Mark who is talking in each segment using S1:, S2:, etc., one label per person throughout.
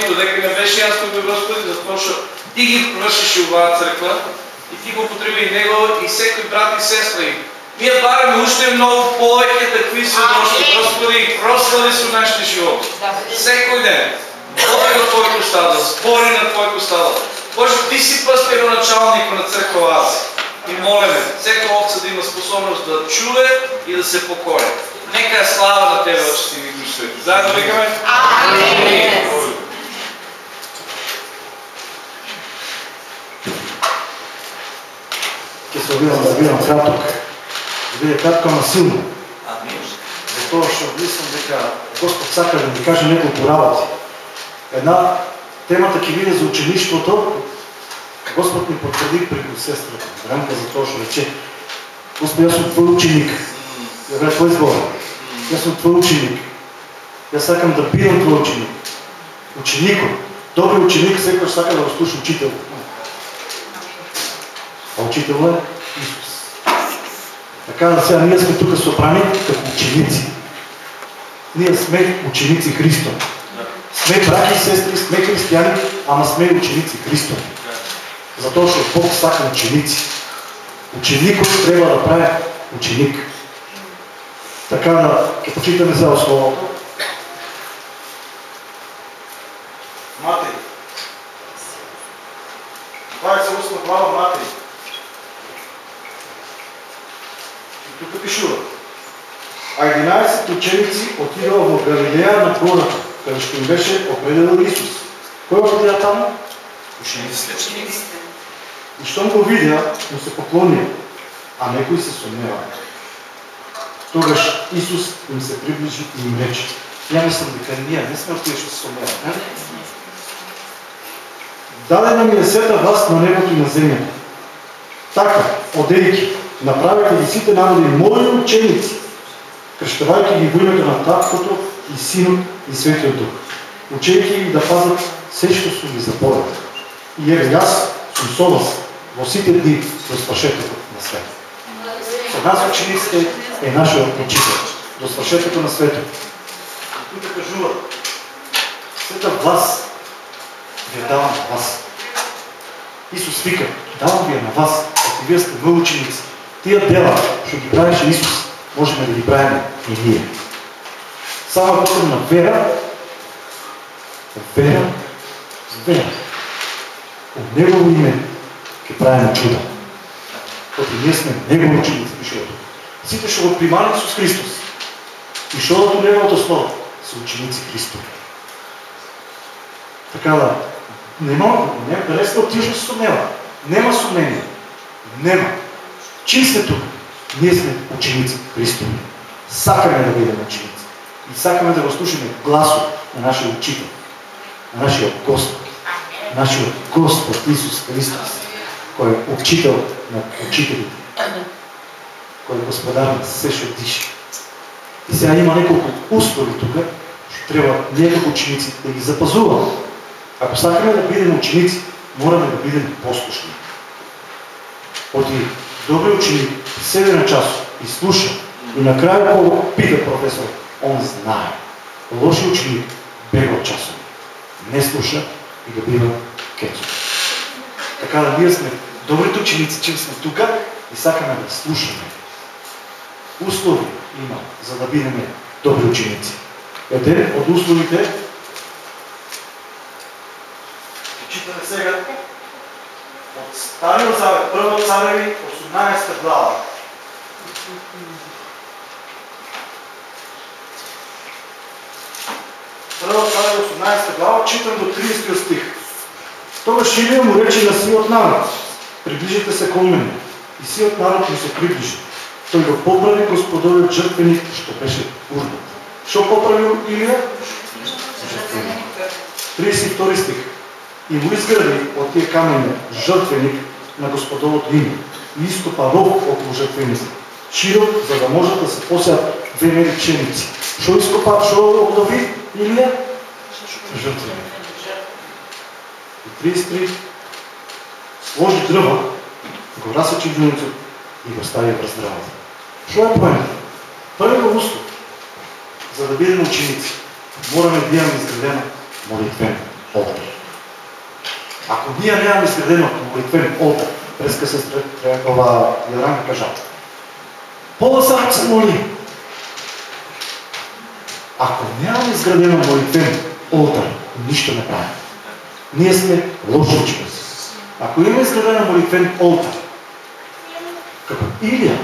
S1: работи, додека не беше ясно бе Господи, затоа што ти ги вршиш оваа црква и ти го потреби него и секој брат и сестра и ние бараме уште многу повеќе такви сведоштва. Господи, прослави со нашите животи. Секој ден. Боже го Твојко стада, збори на Твојко стада. Боже, Ти си пастироначалник на црква Азия. И молиме, всека овца да има способност да чуе и да се покори. Нека е слава на Тебе, Отче ти Свети. Заедно викаме? Амин.
S2: Се обидам да бидам краток. Да биде кратко, ама силно. Затоа што мислам дека Господ сака да ни каже неколку работи. Една темата ќе биде за учеништвото. Господ ни потврди преку сестрата. Рамка за тоа што рече. Господ, јас сум твој ученик. Ја бе твој збор. Јас сум твој ученик. Јас сакам да бидам твој ученик. Ученикот. Добри ученик секој сака да го слуша учител. А учител е Така да сега ние сме тук събрани като ученици. Ние сме ученици Христо. Сме браки и сестри, сме християни, ама сме ученици Христо. Затоа што Бог сака ученици. Ученикот трябва да прави ученик. Така да ќе почитаме за основото. Матери. 28 глава Матери. И тук пишува. А 11 ученици отидоа в Галилея на гората, къде ще им беше определил Исус. Кой отида там?
S1: Учениците.
S2: И щом го видя, му се поклони, а некои се сумнева. Тогаш Исус им се приближи и им рече. Я мислям дека ние не сме отишли да се сумнева. Не? Дадена ми света власт на небото и на земята. Така, одейки, направете ги сите народи мои ученици, кръщавайки ги в името на Таткото и Синот и Светиот Дух, учейки ги да пазят все, що сум ви заповедал. И еве аз сум со вас во сите дни до спашетото на света. За нас учениците е нашиот учител, до спашетото на света. И тук кажува, света власт ви я давам на вас. Исус вика, давам ви я на вас, ако вие сте мои. Тия дела, що ги правеше Исус, можем да ги правим и ние. Само е потrebна вера, вера, вера. От Негово име ќе правиме чуда. Оти ние сме Негови ученици, пише тук. Сите што го примали Исус Христос. И до Неговото Слово са ученици Христови. Така да, нема, не, дали сте отишли с? Нема съмнение. Нема. Чим сте тук? Ние сме ученици Христови. Сакаме да бъдем ученици. И сакаме да го слушаме гласо на нашия учител, на нашия Господ, нашия Господ Исус Христос, кой е учител на учителите, кой е господар на все, що диша. И сега има няколко услови тук, ще трябва ние като ученици да ги запазуваме. Ако сакаме да бидем ученици, мораме да бидем послушни. Оти добри ученик седе на час и слуша. И накрая, когато пита професор, он знае. Лоши ученик бега от часом. Не слуша и да бива кецо. Така да ние сме добрите ученици, че сме тук и сакаме да слушаме. Услови има, за да бидем добри ученици. Един от условите читаме сега от Стария Завет, Първо цареви, 18 глава. Първо цареви, 18 глава, читам до 30 стих. Тогаш Илия му рече на сиот народ, приближите се кон мене. И сиот народ му се приближи. Той го поправи господовиот жертвеник, що беше урбат. Що поправил Илия? Жертвеник. 32 стих. И му изгради от тия камъни жертвеник на Господовото име. И изкопа около жертвеника. Широк, за да може да се посят две мери пшеници. Що изкопа, що обнови Илия? Жертвеник. И 33. Сложи дръва, го разсечи дюнето и го стави в раздравата. Що е поема? Първо услов, за да бидем ученици, мораме да имаме изградена молитвена Ако ние нямаме изградено молитвен олтар, преска се ова Яранка кажа, пола само се моли. Ако нямаме изградено молитвен олтар, нищо не правим. Ние сме лоши ученици. Ако има изградена молитвен олтар, като Илия,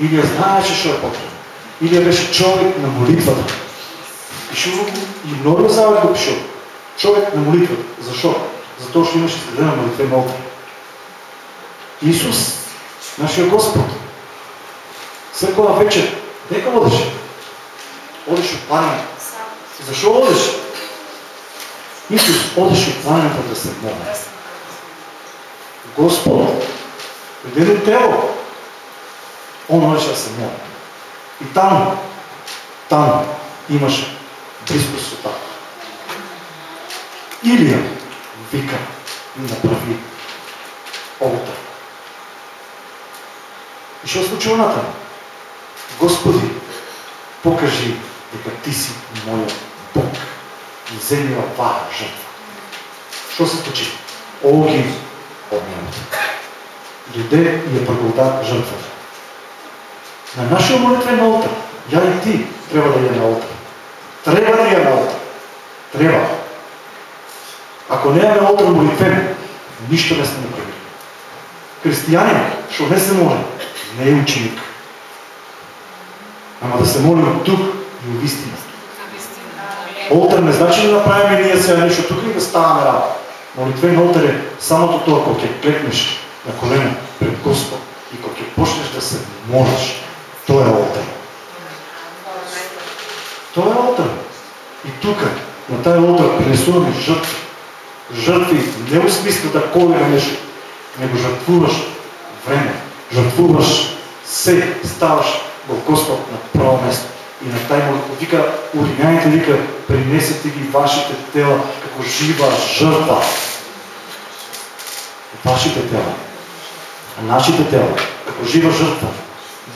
S2: Илия знаеше, що е потребно. Илия беше човек на молитвата. Пишува го и много завет го пишува. Човек на молитвата. Защо? Затоа що имаше изградена молитвен олтар. Исус, нашия Господ, всекога вечер, нека водеше. Одеше от планина. Защо одеше? Исус одеше от планината да се моли. Господ, едно тело, он можеше да се моли. И там, там имаше близко с Отак. Илия вика направи олтар. И що случи натам? Господи, покажи дека Ти си моят Бог и вземи оваа жртва. Що се случи? Огин небото. Дойде и я проголода жртвата. На нашия молитвен олтар, я и ти трябва да я на олтар. Трябва да я на олтар. Трябва. Ако не имаме олтар молитвен, нищо не сме направили. Християнин, що не се моли, не е ученик. Ама да се молим тук и от истина. Олтар не значи да направим ние сега нещо тук и да ставаме работа. Молитвен олтар е самото това, когато ќе клекнеш на колена пред Господ и когато ќе почнеш да се молиш. Той е олтар. Той е олтар. И тук, на тази олтар, принесуваме жертви. Жертви не в смисъл да колира нещо, него жертвуваш време, жертвуваш се, ставаш в Господ на право место. И на тай молитва вика, Ориняните вика, принесете ги вашите тела како жива жертва. Вашите тела. А нашите тела, како жива жертва.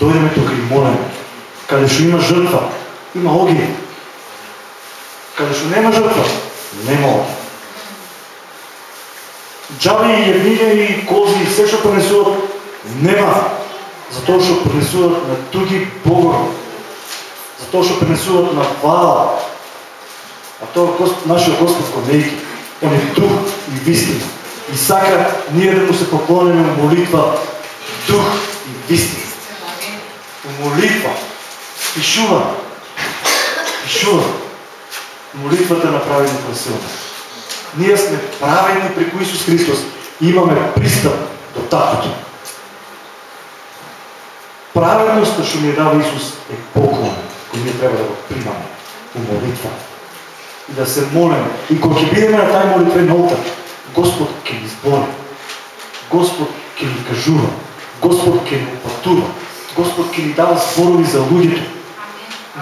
S2: Дойдеме тук и молиме. Каде што има жертва, има огин. Каде што нема жртва, нема огин. Джаби и ягниня и кози и все што принесуват, нема. Затоа што принесуват на други богови. Затоа што принесуват на Вала. А тоа Господ, нашиот Господ го не ги. Он е дух и вистина. И сака ние да му се поклониме молитва дух и вистина. Молитва. Пишува. Пишува. Молитвата направи ни красивна. Ние сме правени преко Исус Христос и имаме пристъп до Татото. Праведността, що ни е дава Исус, е поклон, който ние трябва да го примаме по молитва. И да се молим. И когато бидеме на тази молитвен олтар, Господ ќе ни збори. Господ ќе ни кажува. Господ ќе ни пътува. Господ ќе ни дава зборови за луѓето.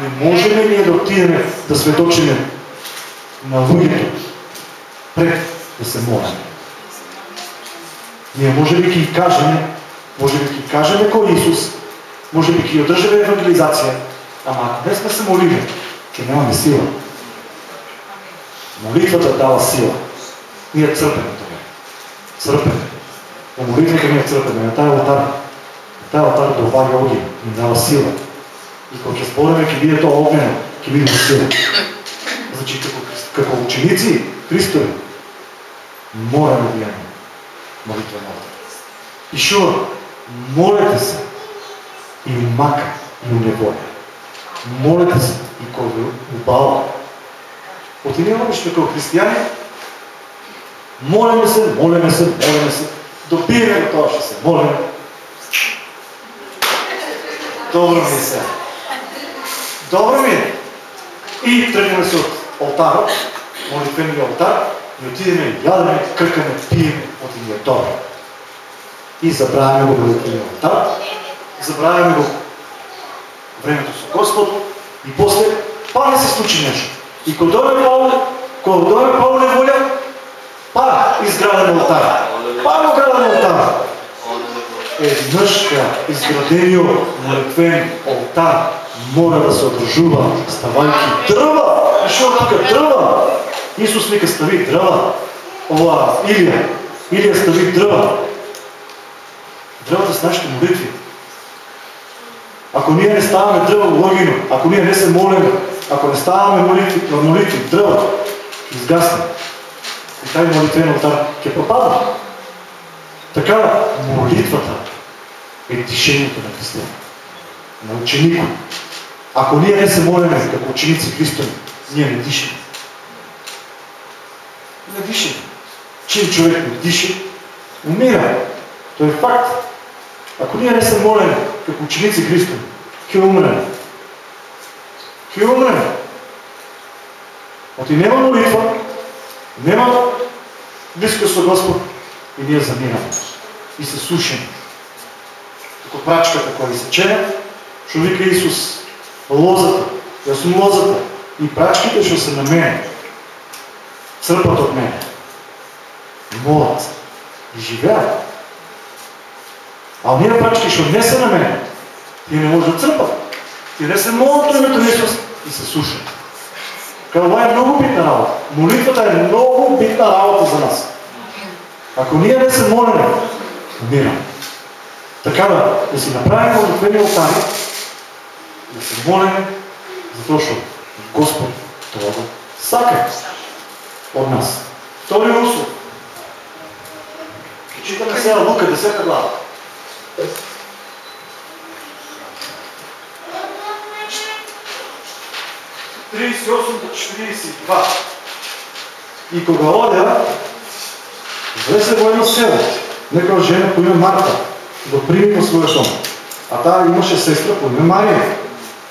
S2: Не можеме ние да отидеме да светочиме на луѓето пред да се молим. Ние може би ги кажем, може би ги кажем кој Исус, може би ги одржаме евангелизация, ама ако не сме се молили, ќе немаме сила. Молитвата дава сила. Ние църпеме това. Църпеме. По молитвата ние църпеме. На тая алтар, на тая алтар добавя огън, ни дава сила. И когато ќе спориме, ќе биде то огнено, ќе биде сила. Значи, како, како ученици Христови, мораме да имаме молитва на алтар. Пишува, молете се и у мака, и у неволя. Молете се и кога ви убава. Отидеме ще като християни, молиме се, молиме се, молиме се, допиеме до това, ще се молиме. Добро ми е сега. Добро ми е. И тръгнем се от алтара, молитвения алтар, и отидеме, ядеме, кръкаме, пиеме от един добро. И забравяме го молитвения алтар, забравяме го времето с Господ и после па не се случи нещо. И кога дойде Павле, кога дойде Павле воля, па изграден алтар. Па го граден алтар. Еднъж изградениот молитвен алтар мора да се одржува ставайки дрва. И шо така дрва? Исус вика стави дрва. ова Илия. Илия стави дръва. Дръвата с нашите молитви. Ако ние не ставаме дръва логино, ако ние не се молим, ако не ставаме молитви, молитви, дръва, изгасне. И тази молитвен алтар ќе пропада. Така молитвата е дишението на Христа. На ученико. Ако ние не се молиме като ученици Христови, ние не дишаме. Не дишаме. Чим човек не диша, умира. То е факт. Ако ние не се молим като ученици Христови, ќе умрем. Ќе умрем. Оти нема молитва, нема близко со Господ и ние заминаме. И се сушим. Како прачката која се чена, што Исус, лозата, јас лозата и прачките што се на мене, црпат од мене. Молат и живеат. А оние прачки што не се на мене, тие не може да црпат. Тие не се името на Исус и се. Така това е много битна работа. Молитвата е много битна работа за нас. Ако ние не се молиме, умираме. Така да, да си направим молитвени алтари, да се молиме, затоа што Господ това го сака от нас. Втори услов. Читаме сега Лука, 10 глава. Тридесет до 42. И кога одеа, влезе во едно село, некоја жена по име Марта, го прими по своя дом. А таа имаше сестра по име Марија,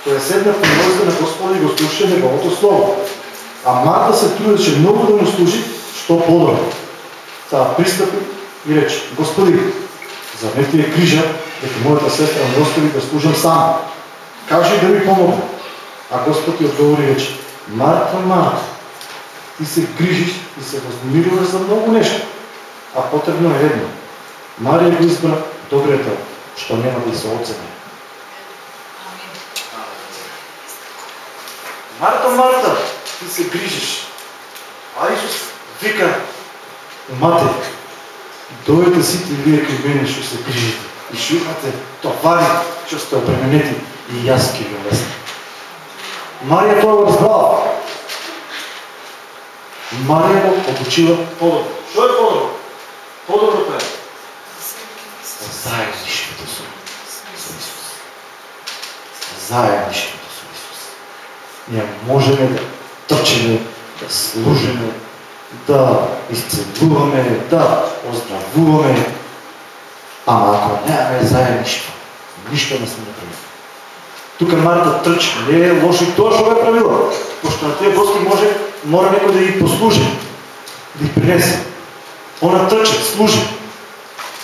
S2: која седна по нозите на Господа и го слушаше Неговото Слово. А Марта се трудеше много да му служи, що по-добро. Таа пристъпи и рече, Господи, за ме ти е грижа, дека моята сестра ме остави да служам сам. Кажи да ми помогне. А Господ ти отговори рече, Марта, Марта, ти се грижиш и се възнамируваш за много нещо, а потребно е едно. Мария го избра добрият що няма да се оцени. Марта, Марта, ти се грижиш. А Исус вика, мате, дойдете сите вие към мене, ще се грижите. И ще имате товари, че сте обременети и аз ки ви лесна. Мария това го разбрала. Мария го обучила по-добро. Що е по-добро? По-доброто е заедничеството с Исус. Заедничеството с Исус. Ние можем да търчиме, да служиме, да изцелуваме, да оздравуваме, ама ако нямаме заедничество, нищо не сме направили. Тук Марта тръчи, не е лошо и това, що е правила. Защото на тия боски може, мора някой да ги послужи, да ги принесе. Она тръчи, служи.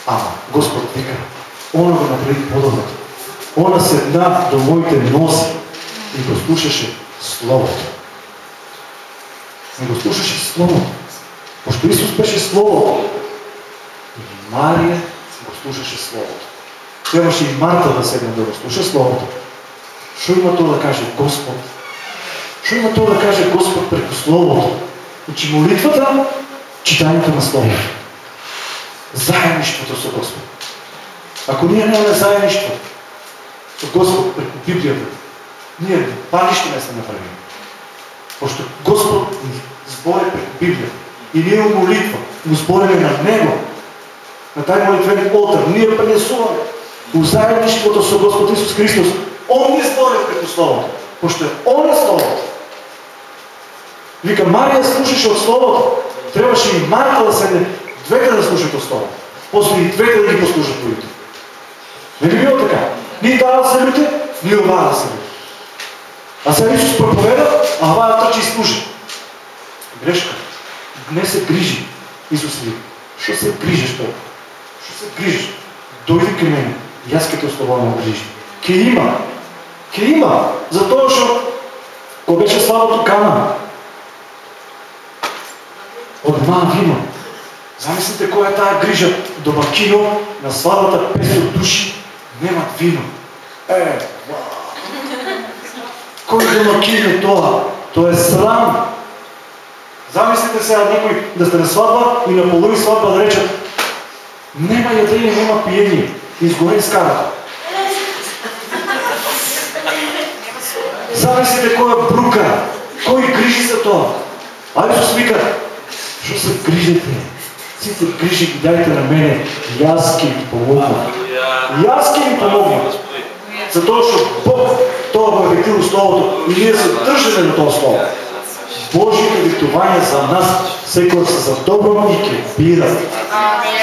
S2: Ама Господ вика, она го направи по-добро. Она седна до моите носи и го слушаше Словото. И го слушаше Словото. Пошто Исус беше Словото. И Мария го слушаше Словото. Трябваше и Марта да седне да го слуша Словото. Що има то да каже Господ? Що има то да каже Господ преко Словото? Значи молитвата, читанието на Словото заеднищвото с Господ. Ако ние нямаме заеднищво с Господ преко Библията, ние па нищо не сме направили. Пошто Господ ни збори преко Библията и ние молитва, му збориме на Него, на тази молитвен олтар, ние пренесуваме у заеднищвото с Господ Исус Христос. Он ни збори преко Словото, пошто е Он е Словото. Вика, Мария слушаше от Словото. Трябваше и Марта да седне двете да слушат основа. После и двете да ги послушат другите. Не би било така. Ние това да се люте, ние това се люте. А сега Исус проповеда, а това да тъчи и служи. Грешка. Не се грижи. Исус ли? Що се грижиш толкова? Що се грижиш? Дойди към мен. И аз като слова ме грижи. Ке има. Ке има. Затоа, що кога беше слабото кана, от два вино, Замислите коя е тая грижа. Домакино на сватбата 500 души немат вино. Е, Кой домакин е това? То е срам. Замислите се някой да сте на сватба и на полови сватба да речат нема ядение, нема пиение, изгорен скарата. Замислите кой е брука, кой грижи за това. А Исус вика, що се грижите? Сите грижи ги дайте на мене и аз ви помогна. И аз ви помогна. Затоа што Бог го е ветил Словото и ние се држаме на тоа Слово. Божите витувања за нас секој се за добро и ке бират.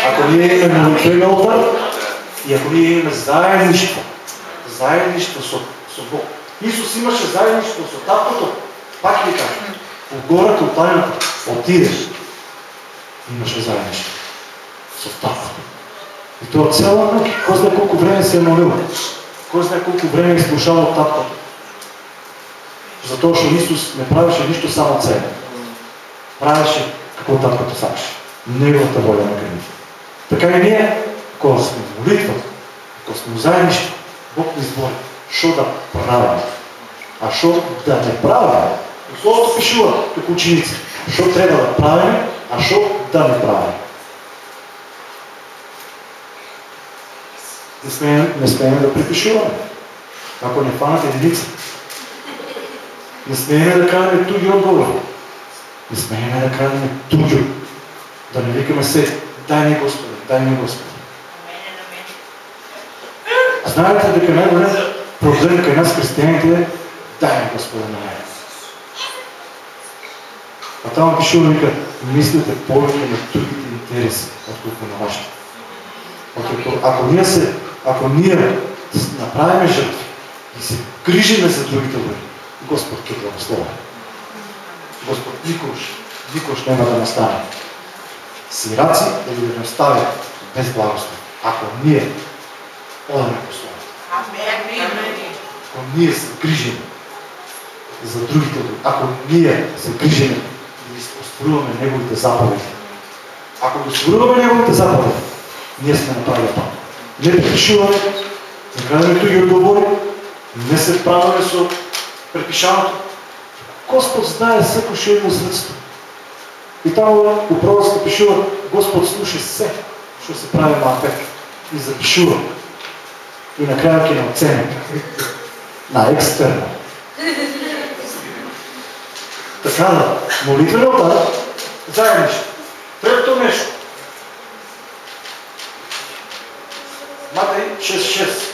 S2: Ако ние имаме молитвен олтар и ако ние имаме заедништво, заедништво со, со Бог. Исус имаше заедништво со таткото, пак ви кажа, по гората от тайната, отидеш, имаше заедништво со таткото. И тоа цела ноќ, кој знае колко време се е молил, кој знае колко време е слушал таткото. Затоа што Исус не правеше нищо само от себе. Правеше какво таткото сакаше. Неговата воля на граните. Така и ние, ако сме в молитва, ако сме в Бог ни избори, що да правим, а що да не правим. Словото пишува като ученици, що трябва да правим, а що да не правим. Не смеем, не смеем да припишуваме. Ако не фанат единица. Не смеем да кажем туги отговори. Не смеем да кажем туги. Да не викаме се, дай ми Господи, дай ми Господи. Знаете дека най-голям проблем кај нас християните е дай ми Господи на мен. А там пишува вика, мислите повече на другите интереси, отколкото на вашите. Ако, ако ние се, ако ние направиме жертви и се грижиме за другите люди, Господ ке благослови. Господ никош, никош няма да настане сираци да ги да остави без благослов. Ако ние одаме по Словото. Ако ние се грижим за другите ако ние се грижим да изпостроуваме Неговите заповеди, ако го споруваме Неговите заповеди, ние сме направили път. Не препишуваме, не казваме други отговори, не се праваме с препишаването. Господ знае всеко ще има средство. И там у пророците пишува, Господ слуша се, що се прави мапет. И запишува. И накрая ке на оценя. На екстерно. Така да, молитвената, заедниче. Трето нещо. Матей 6.6.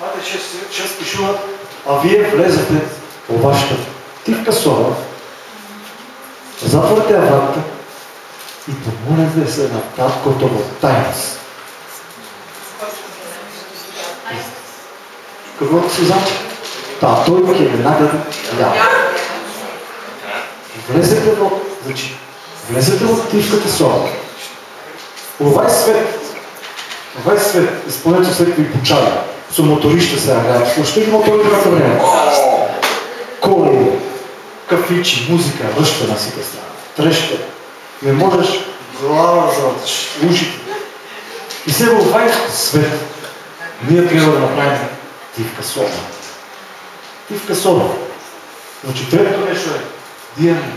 S2: Матей 6.6 пишува, а вие влезете във вашата тивка сола, Затворете я и помолете се на таткото в тайност. Какво се значи? Та той ке ви нагади я. Влезете в, значи, влезете в тивката сола. Овай свет, овай свет, изпълнете всеки почави. Со моторище се аграят. Слушайте ги моторите на време. Коли, кафичи, музика, ръща на всяка страна. Треща. Не можеш глава за ушите. И сега в вайнското свет ние трябва да направим тивка соба. Тивка соба. Значи третото нещо е да имаме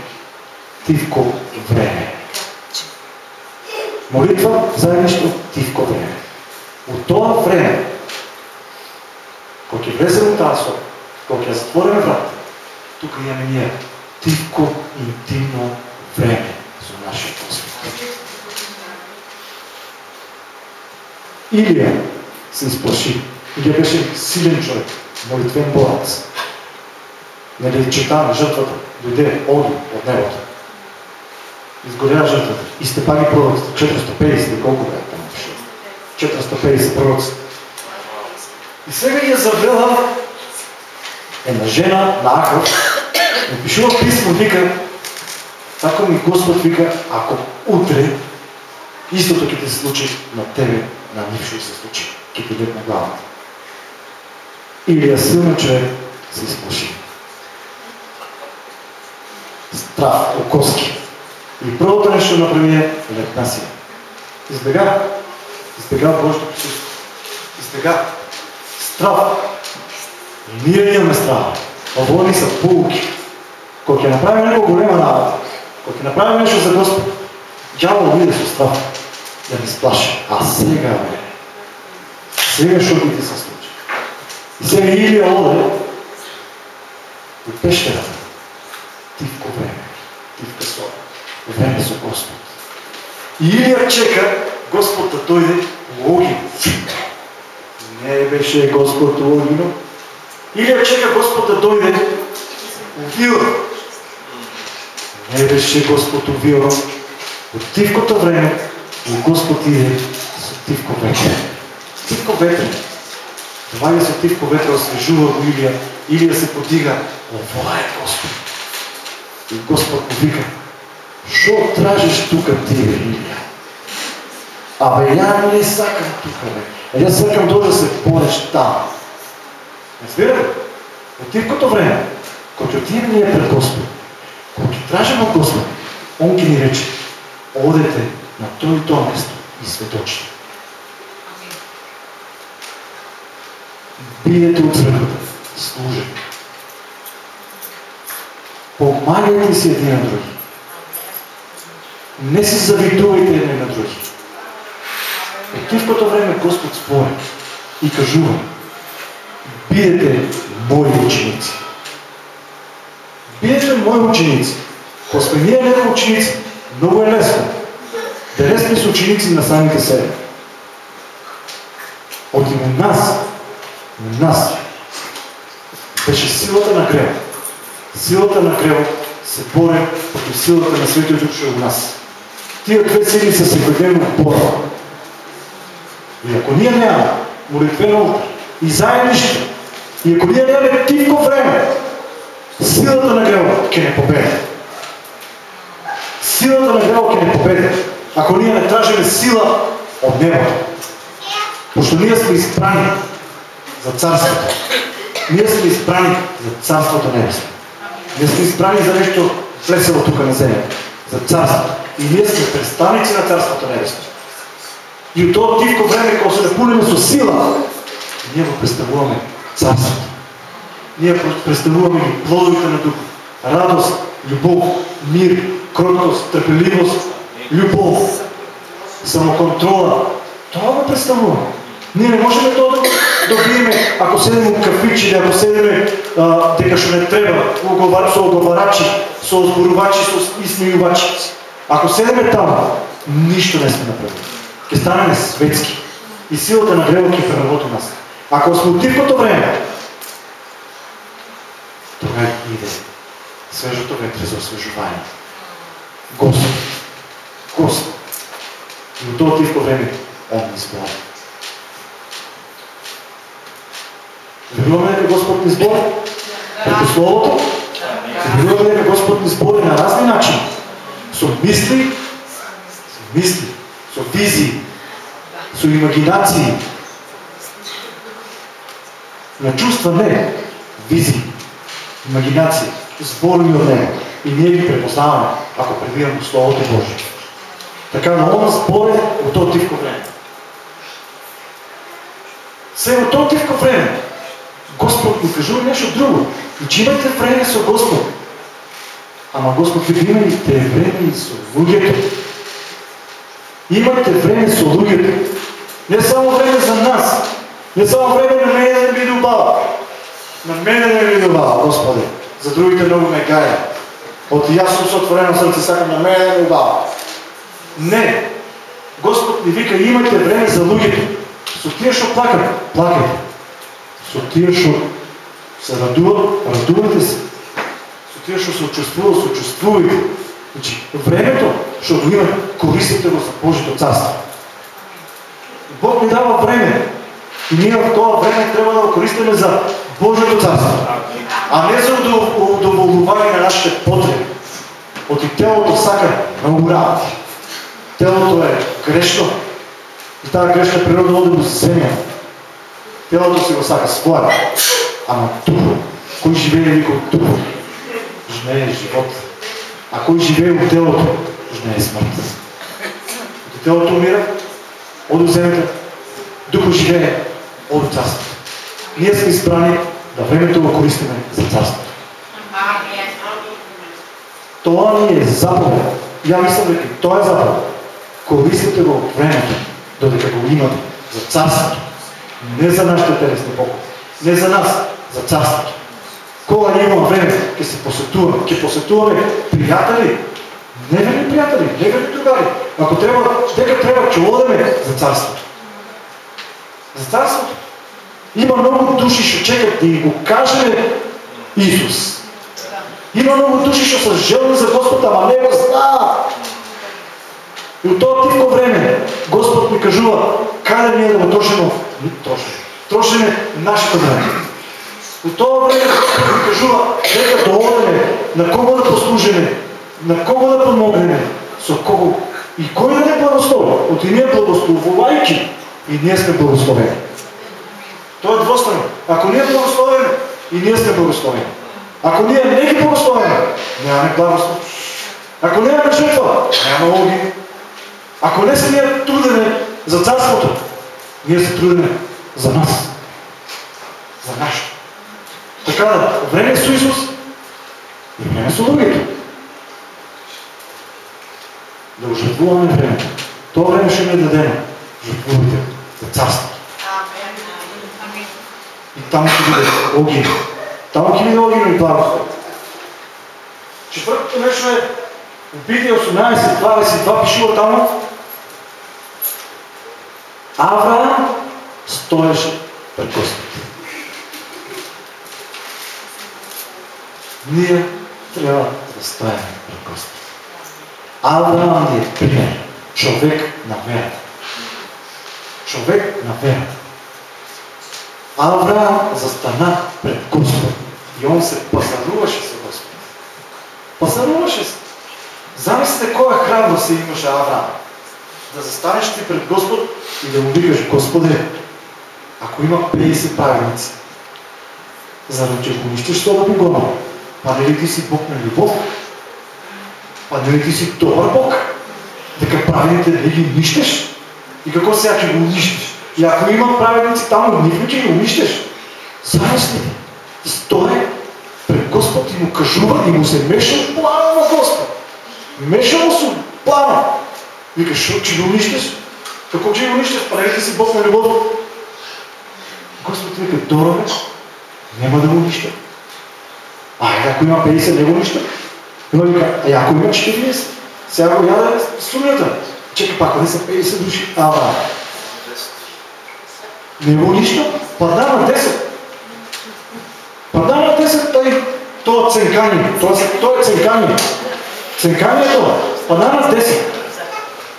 S2: тивко време. Молитва, заедништво, тивко време. От това време, когато влезем от тази соба, когато я затворим врата, тук имаме ние тихко, интимно време за нашия Господ. Илия се изплаши. Илия беше силен човек, молитвен борец. Нали, чета жертвата, дойде огън от небото. Изгоря жертвата. И сте паги пророците. 450 колко бе там? 450 пророци. И сега я завела една жена на Ахав, напишува писмо, вика, така ми Господ вика, ако утре истото ќе се случи на тебе, на нившо се случи, ќе ти на главата. Или е силен човек се изплаши. Страх, окоски. И първото нещо направи е лепна си. Избега. Избега Божието присъствие. Избега. Страх. Ние имаме страх. Овони са полуки. Кога ќе направи некоја голема работа, кога ќе направи нешто за Господ, дјавол биде со страх да ни сплаши. А сега, бе, сега што би ти се случи? И сега Илија оде у пещерата, тивко време, тивка со време со Господ. И Илија чека Господ да дојде у огин. Не беше Господ у огино. Илија чека Господ да дојде у вило. Не беше Господ у вило. От тивкото време и Господ иде со тивко ветер. Тивко ветер. Доаѓа со тивко ветер, освежува го Илија. Илија се подига. Ова е Господ. И Господ му вика, Що тражиш тука ти, Илија? Абе, ја не сакам тука, бе. Јас сакам да се там. Разбирате? От тивкото време, кога отидем ние пред Господ, кога ќе тражим от Господ, Он ќе ни рече, одете на тој и тоа место и светочите. Биете от црквата, служете. Помагайте си едни на други. Не се завидувайте едни на други. От тивкото време Господ спори и кажува Биете мои ученици. Биете мои ученици. Ако сме ние не ученици, много е лесно. Да не сме с ученици на самите себе. От у нас, у нас, беше силата на грева. Силата на грева се бори против силата на Светия Дух, у нас. Тия две сили са съкратено в Бога. И ако ние нямаме молитвено и заеднище, и ако ние нямаме тивко време, силата на грева ќе не победи. Силата на грева ќе не победи. Ако ние не тражиме сила от небото. Пошто ние сме избрани за царството. Ние сме избрани за царството небесно. Ние сме избрани за нещо влесело тук на земята. За царството. И ние сме представници на Царството Небесно. И от това тивко време, когато се напулиме с сила, ние го представуваме Царството. Ние представуваме ги плодовите на Духа. Радост, любов, мир, кроткост, търпеливост, любов, самоконтрола. Това го представуваме. Ние не можем това да добиеме, ако седем у кафич или ако седеме дека што не треба, со оговарачи, со озборувачи, со измејувачи. Ако седеме там, нищо не сме направили. Ще станем светски. И силата на грева ќе преработи нас. Ако сме от тихото време, тогава иде свежото ветре за освежуване. Господ. Господ. И от това тихо време Он ни избори. Веруваме дека Господ ни избори? Преко Словото? Веруваме дека Господ ни избори на разни начини со мисли, со мисли, со визии, со имагинации. На чувства не, визии, имагинации, зборови от него. И ние ги препознаваме, ако пребиваме Словото Божие. Така на он зборе от то тивко време. Се от то тивко време Господ ни кажува нещо друго. И че имате време со Господ. Ама Господ вика, имайте време со луѓето. Имате време со луѓето. Не само време за нас. Не само време на мене да ми добава. На мене да ми добава, Господи. За другите много ме гая. От ясно с отворено сърце сакам на мене да ми добава. Не. Господ ни вика, имате време за луѓето. Со тие што плакат, плакайте. Со тие што се радуват, радувате се тие што се учествува, се учествувајте. Значи, времето го има, користите го за Божито царство. Бог ни дава време. И ние в това време трябва да го користиме за Божието царство. А не за удоволуване на нашите потреби. От и телото сака много работи. Телото е грешно. И тази грешна природа води до земя. Телото си го сака своя. Ама дух, кой живее никой дух, живее живот. А кой живее от телото, живее смърт. От телото умира, от земята, духа живее от царството. Ние сме избрани да времето го користиме за царството. Това ни е заповед. Я мисля дека тоа е заповед. Користите го времето, додека го имате за царството. Не за нашите телесни покои. Не за нас, за царството. Кога ние имаме време, ќе се посетуваме, ќе посетуваме приятели, неверни приятели, неверни другари. Ако трябва, дека трябва, ќе одеме за царството. За царството. Има много души, ще чекат да им го каже Исус. Има много души, ще са желни за Господ, ама не го знаат. И от това тихо време Господ ми кажува, каде ние да го трошим, трошим, трошиме нашето време. От това време Господ ми кажува, нека да на кого да послужиме, на кого да помогнем, со кого и кой да не благослови. От и ние благословувайки, и ние сме благословени. То е двустранно. Ако ние благословим, и ние сме благословени. Ако ние не ги благословим, нямаме благослов. Ако нямаме жертва, няма логи. Ако не се ние трудене за царството, ние се трудене за нас. За нашето. Така да, време с Исус и време с другите. Да ожертвуваме времето. Това време ще ми е дадено. Жертвувайте за царството. И там ще биде огин. Там ще биде огин и благослов. Четвъртото нещо е в Бития 18.22 пишува там Авраам стоеше пред Господ. Ние трябва да стоим пред Господ. Авраам е пример. Човек на верата. Човек на верата. Авраам застана пред Господ и он се пазаруваше с Господ. Пазаруваше се. Замислите коя храброст се имаше Авраам. Да застанеш ти пред Господ и да му викаш, Господе, ако има 50 правилници, за да че го унищиш това да гона, па нали ти си Бог на любов? Па нали ти си добър Бог? Дека правилните не ги унищиш? И какво сега че го унищиш? И ако има праведници там, нито че ги унищиш. Замисли, стои пред Господ и му кажува и му се меша плана на Господ. Меша му се плана. Викаш, че го унищиш? Какво че го унищиш? Правите си Бог на любов. Господ вика, добре, няма да го унища. А, ако има 50, не го унища. Но вика, а ако има 40, сега го яда сумята. Чекай пак, не са 50 души. А, да. Не го унища. Пада на 10. Пада на 10, той, то ценкани. То, то е ценкани. Ценкани е това. Пада на 10.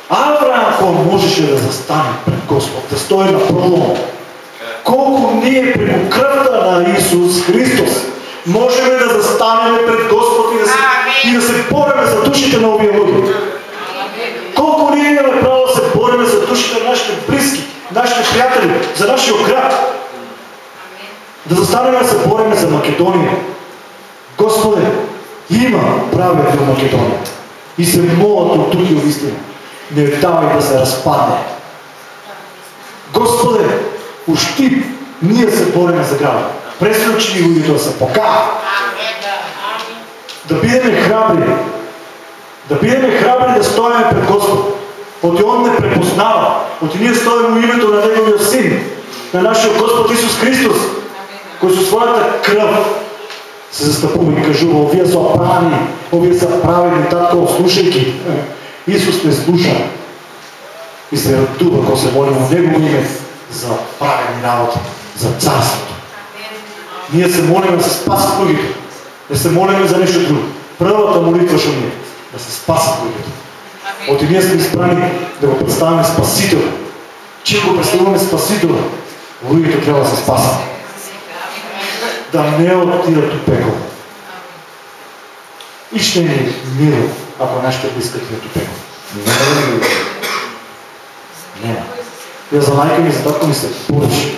S2: Авраам, можеше да застане пред Господ, да стои на пролома, колко ние при кръвта на Исус Христос можем да застанем пред Господ и да се, и да се борим за душите на овие луѓе. Колко ние имаме право да се борим за душите на нашите близки, нашите приятели, за нашия град. Да застанем да се борим за Македония. Господе, има праве в Македония. И се молят от други истина. Не давай да се разпадне. Господе, уж ти, ние се борим за града. Пресвърчи ни луѓето да се покажат. Да бидеме храбри. Да бидеме храбри да стоиме пред Господ. Оти Он не препознава. Оти ние стоим у името на Неговия Син, на нашия Господ Исус Христос, кој со своята кръв се застъпува и кажува, овие са прави, овие са праведни, татко, слушайки. Исус не слуша и се радува, кога се молим на Негово име за праведни работи, за царството. Ние се молим да се спасат луѓето. Не се молим за нещо друго. Първата молитва ще ни е да се спасат луѓето. От и ние сме избрани да го представяме Спасител. Чим го представяме Спасител, луѓето трябва да се спасат. Да не отидат от пекло. И ще ни е мило, ако нашите близки отидат от пекло. Няма Няма. Я за майка ми, за татко ми се поръчи.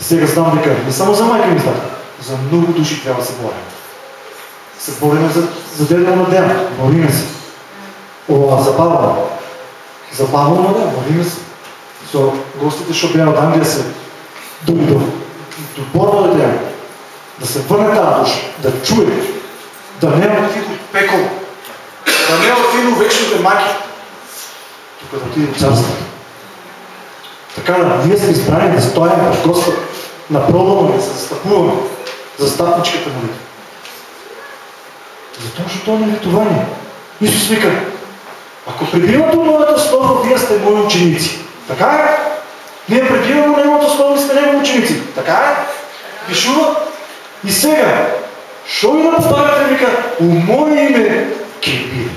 S2: Сега знам дека не само за майка ми татко, за много души трябва да се борим. Се борим за, за дедо на ден, бориме се. Ова, забавно. Забавно на ден, бориме се. Со гостите што беа од Англија се дури до, до борба да ден. Да се върне тази душа, да чуе, да не е отиде от пекол, да не е отиде вечните маки, тук да отиде от царството. Така ние сме избрани да стоим пред Господ, напробваме да се застъпуваме за статничката молитва. Затова, защото това не е литование. Исус вика, ако прибивате моето слово, вие сте мои ученици. Така е? Ние прибиваме Неговото слово и сте Негови ученици. Така е? Пишува. И сега, що ви да повтаряте, вика, у мое име Кирбир.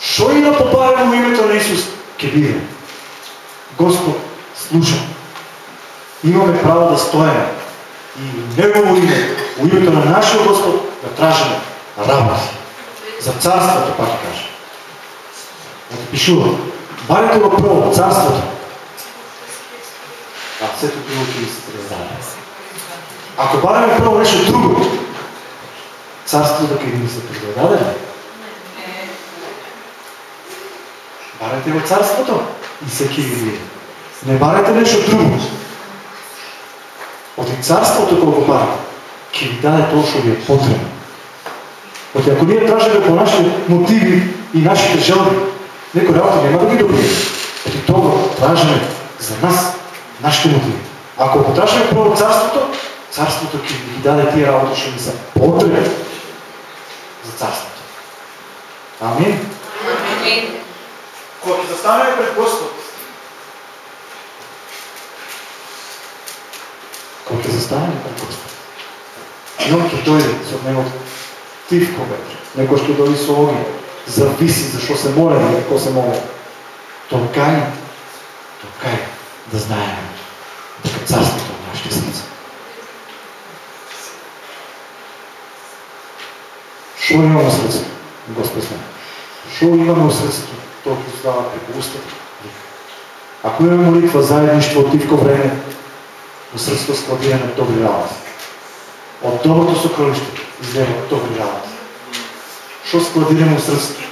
S2: Що и да повтаряме името на Исус Кирбир? Господ слуша. Имаме право да стояме и Негово име, у името на нашия Господ, да тражаме работа. За царството, пак кажа. Да пишува. Барите го първо, царството. А, всето друго ти се признава. Ако бараме първо нещо друго, царството да ни се признава, да Барайте го царството и всеки ви види. Не барайте нещо друго. От царството колко барате, ке ви даде то, що ви е потребно. От ако ние тражаме по нашите мотиви и нашите желби, некои работи няма да ги добием. Ето това тражаме за нас, нашите мотиви. Ако потражаме първо царството, царството ќе ги даде тия работи, ще ни са потребни за царството. Амин. Амин. Кога ќе застанеме пред Господ, кога ќе застанеме пред Господ, Он ќе дойде со Неговото тивко вече. Некој што дойде со огне, зависи зашо се моля и како се моля. Толкај, толкај да знаеме дека царството е нашите срца. Шо имаме во срцето? Господ знае. Шо имаме во срцето? Ќе става преку устата. Ако имаме молитва, заедништво, тивко време, во срцето складираме добри работи. От доброто сокровище излева добри работи. Що складираме в срцето?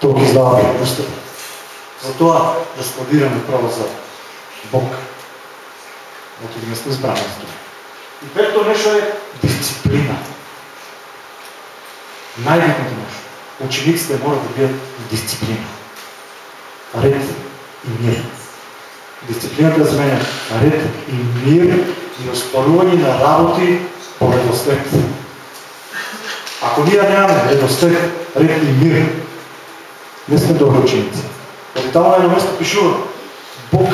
S2: То ги издава пред устата. Затова да складираме право за Бог. Ото не сме избрани за това. И пето нещо е дисциплина. Най-битното нещо. Учениците могат да бидат дисциплина. Ред и мир. Дисциплината за мен е ред и мир и оспоруване на работи по редослед. Ако ние нямаме редостък, ред и мир, не сме добри ученици. От там на едно место пишува, Бог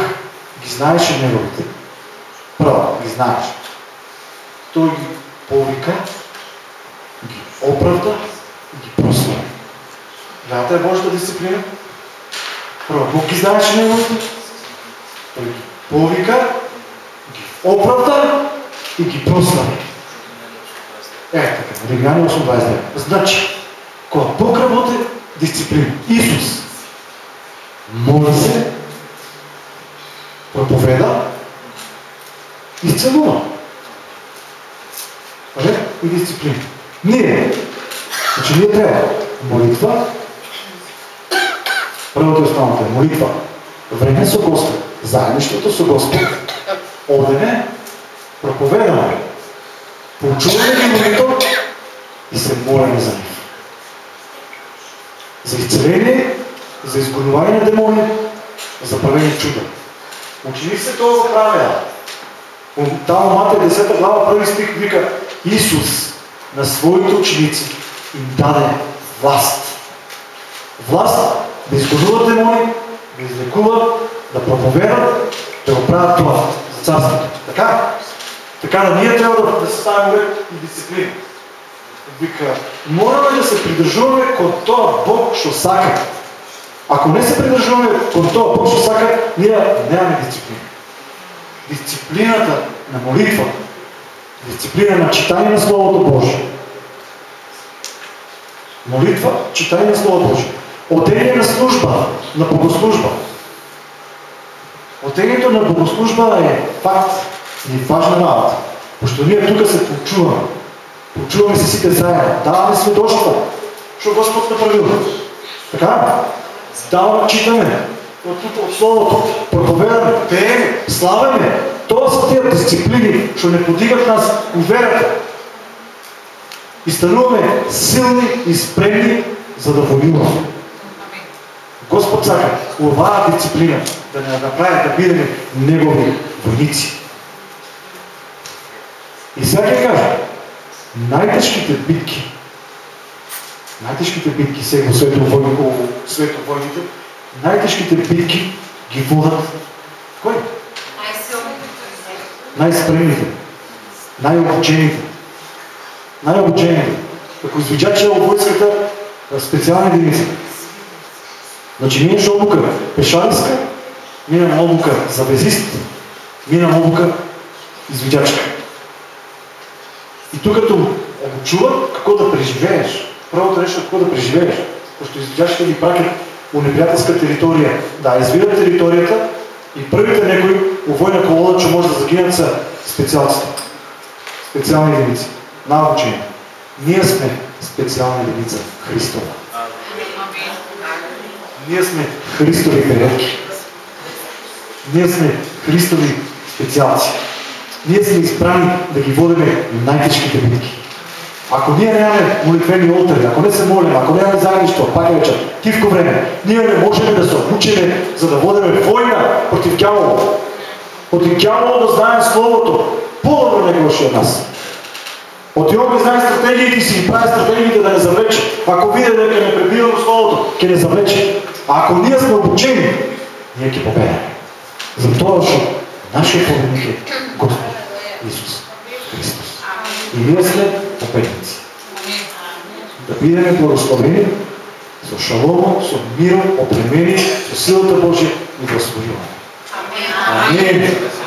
S2: ги знаеше неговите. Право, ги знаеше. Той ги повика, ги оправда и ги прослави. Гледате Божията дисциплина? Първо, Бог ги знаеше неговите. Той ги повика, ги оправда и ги прослави. Е, така, Римляни 8.29. Значи, кога Бог работи, дисциплина. Исус моли се, проповеда, изцелува. Ред и дисциплина. Ние, значи ние трябва молитва, първото основното е молитва, време со Господ, заеднището со Господ, одене, проповедане, Почуваме ги молитва и се молим за них. За изцеление, за изгонване на демони, за правение чуда. Учениците това го правя. Там Матер 10 глава, първи стих вика Исус на своите ученици им даде власт. Власт да изгонуват демони, да излекуват, да проповедат, да го правят това за царството. Така? Така да ние трябва да, да ставим ред и дисциплина. Вика, мораме да се придържуваме кон тоа Бог што сака. Ако не се придържуваме кон тоа Бог што сака, ние нямаме дисциплина. Дисциплината на молитва, дисциплина на читание на Словото Божие. Молитва, читание на Словото Божие. Отделение на служба, на богослужба. Отделението на богослужба е факт, и важна работа. Пошто ние тук се почуваме. Почуваме се сите заедно. Даваме свидетелства, що Господ направил. Така? Даваме, читаме. От тук от Словото, проповедаме, пееме, славяме. Това са тия дисциплини, що не подигат нас у верата. И стануваме силни и спремни, за да воюваме. Господ сака оваа дисциплина да не направи да бидеме Негови войници. И сега ќе кажа, най-тежките битки, най-тежките битки сега в свето войни, свето войните, най-тежките битки ги водат кой? Най-спремните, най-обучените, най-обучените. Ако извичача в войската, специални единици. Значи минеш обука пешариска, мина на обука завезист, мина на обука извичачка. И тук като обучува какво да преживееш. Първото нещо какво да преживееш. Защото извичачките ги пракят у неприятелска територия. Да, извират територията и първите някои овойна колода, че може да загинат са специалците. Специални единици. На обучение. Ние сме специална единица Христова. Ние сме Христови перетки. Ние сме Христови специалци. Ние сме избрани да ги водиме най-тежките битки. Ако ние нямаме молитвени ултари, ако не се молим, ако нямаме заедничество, пак е вечер, тивко време, ние не можем да се обучиме, за да водиме война против дявола. Против дявола да знаем Словото. По-добро него е нас. От Йоби знае стратегиите си и прави стратегиите да не завлече. Ако видя дека не пребивам Словото, ќе не завлече. А ако ние сме обучени, ние ќе победаме. Затова, що нашия победник е Господ Исус Христос. И ние сме победници. Да бидеме благословени со шаломом, со миром, опремени, со силата Божия и да Амин. Амин.